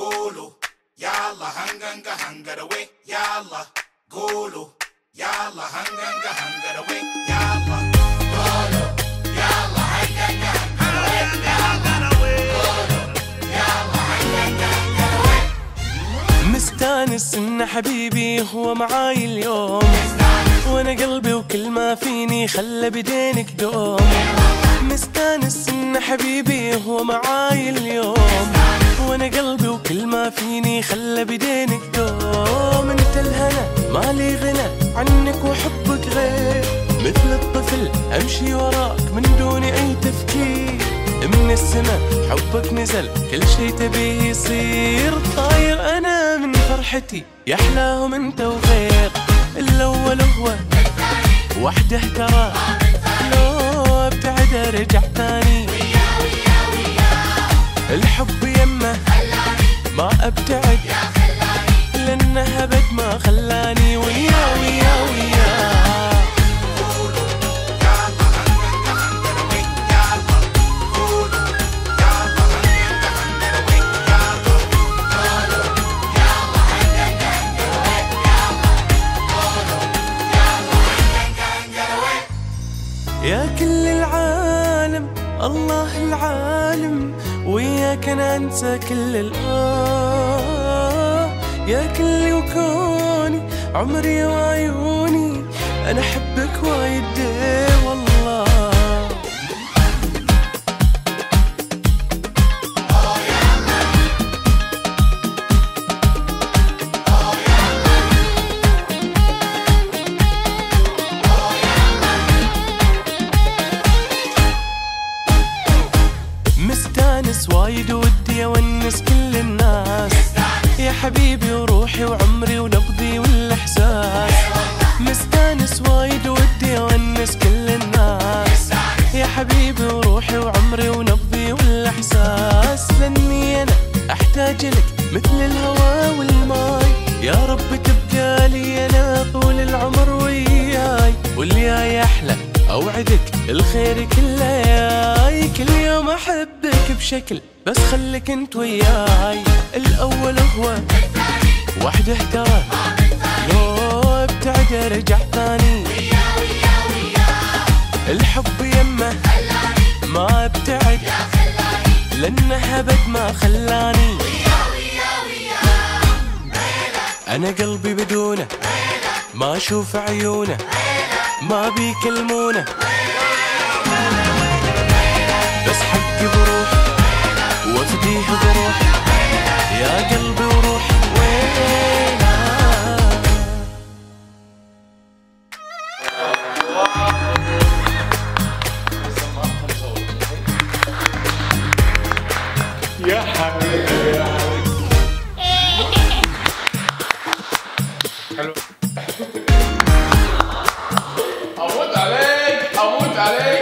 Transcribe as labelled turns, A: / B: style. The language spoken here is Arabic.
A: قولوا يلا هنغنغا هنغروي يلا قولوا يلا هنغنغا هنغروي يلا قولوا يلا هنغنغا
B: مستانس إن حبيبي هو معاي اليوم. وأنا قلبي وكل ما فيني خلى بدينك دوم. مستانس إن حبيبي هو معاي اليوم. وأنا قلبي فيني خلى بدينك دوم انت الهنا مالي غنى عنك وحبك غير. مثل الطفل أمشي وراك من دون أي تفكير. من السماء حبك نزل كل شي تبيه يصير. طاير أنا من فرحتي يا احلاهم أنت وغير. الأول هو وحده ترى. لو أبتعد أرجع ثاني. الحب ما أبتعد. لأنه ابد ما خلاني ويا الله العالم وياك أنا أنسى كل الآه. يا كلي وكوني عمري وعيوني أنا أحبك وايد والله؟ مستانس وايد ودي أونس كل الناس. يا حبيبي وروحي وعمري ونبضي والإحساس. مستانس وايد ودي أونس كل الناس. يا حبيبي وروحي وعمري ونبضي والإحساس. لأني أنا أحتاج لك مثل الهواء والماي. يا رب تبقى لي أنا طول العمر وياي. والياي أحلى أوعدك الخير كله كل يوم أحبك بشكل بس خليك أنت وياي. الأول هو وحده ترى لو ابتعد ارجع ثاني. الحب يمه ما ابتعد لأنه ابد ما خلاني. أنا قلبي بدونه ما أشوف عيونه. ما بيكلمونا. بس حقي بروح وافديه بروح. يا قلبي وروح. وينا
A: يا حبيبي. حلو
B: Valeu!